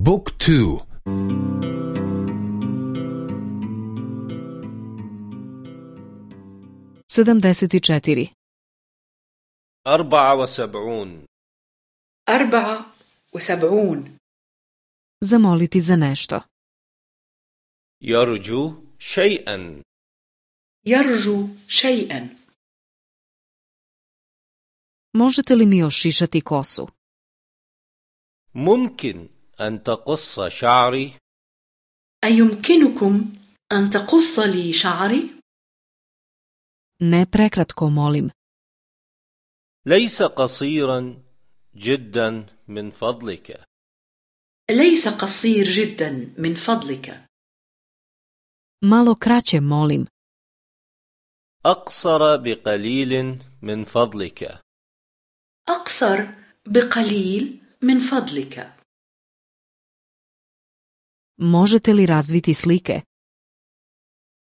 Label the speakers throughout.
Speaker 1: بوك تو
Speaker 2: sedamdeset i četiri
Speaker 3: أربعة وسبعون
Speaker 4: أربعة وسبعون
Speaker 2: zamoliti za nešto
Speaker 3: يرجو شيئا
Speaker 4: يرجو شيئا
Speaker 2: možete li mi ošišati kosu
Speaker 3: ممكن أن تقص شعري؟
Speaker 4: أيمكنكم أن تقص لي شعري؟
Speaker 2: ne prekratko molim.
Speaker 3: ليس قصيرا جدا من فضلك.
Speaker 4: ليس قصير جدا من فضلك.
Speaker 2: Malo kraće molim.
Speaker 3: أقصر بقليل من فضلك.
Speaker 4: أقصر بقليل من فضلك.
Speaker 2: Možete li razviti slike?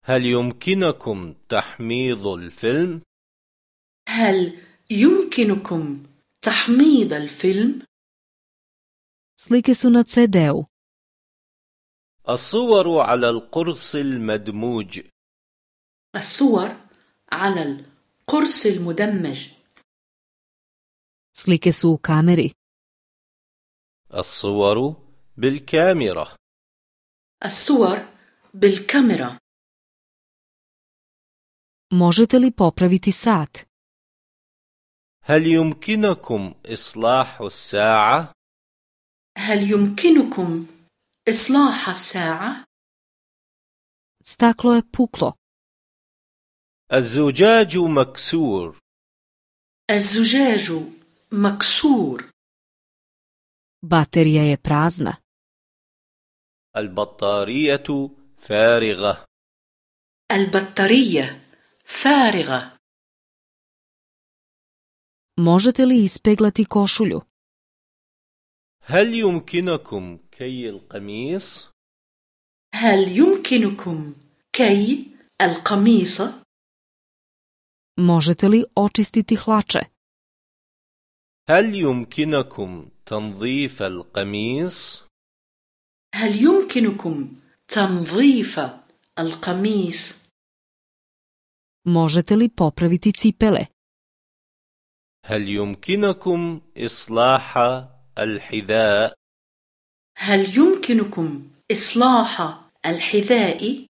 Speaker 3: هل يمكنكم تحميض الفيلم؟
Speaker 4: هل يمكنكم تحميض الفيلم؟
Speaker 2: slike su na CD-u.
Speaker 3: الصور على القرص المدموج.
Speaker 4: الصور على القرص المدمج.
Speaker 2: Slike su u kameri.
Speaker 3: الصور بالكاميرا.
Speaker 4: الصور بالكاميرا.
Speaker 2: Možete li popraviti sat?
Speaker 3: هل يمكنكم إصلاح الساعة؟
Speaker 4: هل يمكنكم إصلاح الساعة؟
Speaker 2: staklo je puklo.
Speaker 3: الزجاج مكسور.
Speaker 4: الزجاج مكسور.
Speaker 2: Baterija je prazna.
Speaker 3: البطارية فارغة
Speaker 4: البطارية فارغة
Speaker 2: možete li ispeglati košulju
Speaker 3: هل يمكنكم كي القميص؟
Speaker 4: هل يمكنكم كي القميص؟
Speaker 2: možete li očistiti hlače
Speaker 3: هل يمكنكم تنظيف القميص؟
Speaker 4: هل يمكنكم تنظيف القميص؟
Speaker 2: možete li popraviti cipele
Speaker 3: هل يمكنكم إصلاح الحذاء؟
Speaker 4: هل يمكنكم إصلاح الحذاء؟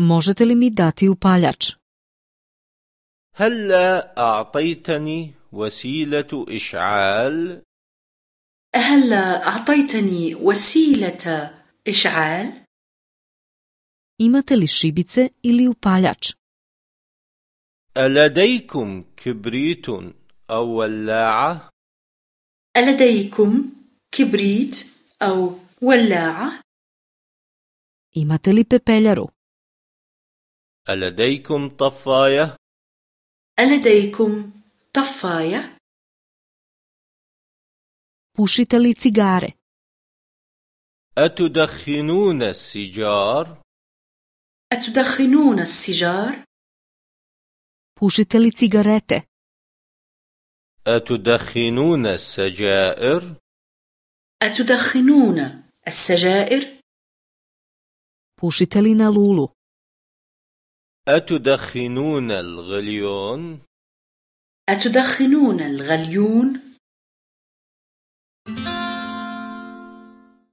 Speaker 2: možete li mi dati upaljač
Speaker 3: هلا أعطيتني وسيلة إشعال؟
Speaker 4: هل أعطيتني وسيلة إشعال؟
Speaker 2: imate li šibice ili upaljač
Speaker 3: ألديكم كبريت أو ولاعة؟
Speaker 4: ألديكم كبريت أو ولاعة؟
Speaker 2: imate li pepeljaru
Speaker 3: ألديكم طفاية؟
Speaker 4: ألديكم طفاية؟
Speaker 2: Pušite li cigare
Speaker 3: أتدخنون السيجار؟
Speaker 4: أتدخنون السيجار؟
Speaker 2: pušite li cigarete
Speaker 3: أتدخنون السجائر؟
Speaker 4: أتدخنون السجائر؟
Speaker 2: pušite li na lulu
Speaker 3: أتدخنون الغليون؟
Speaker 4: أتدخنون الغليون؟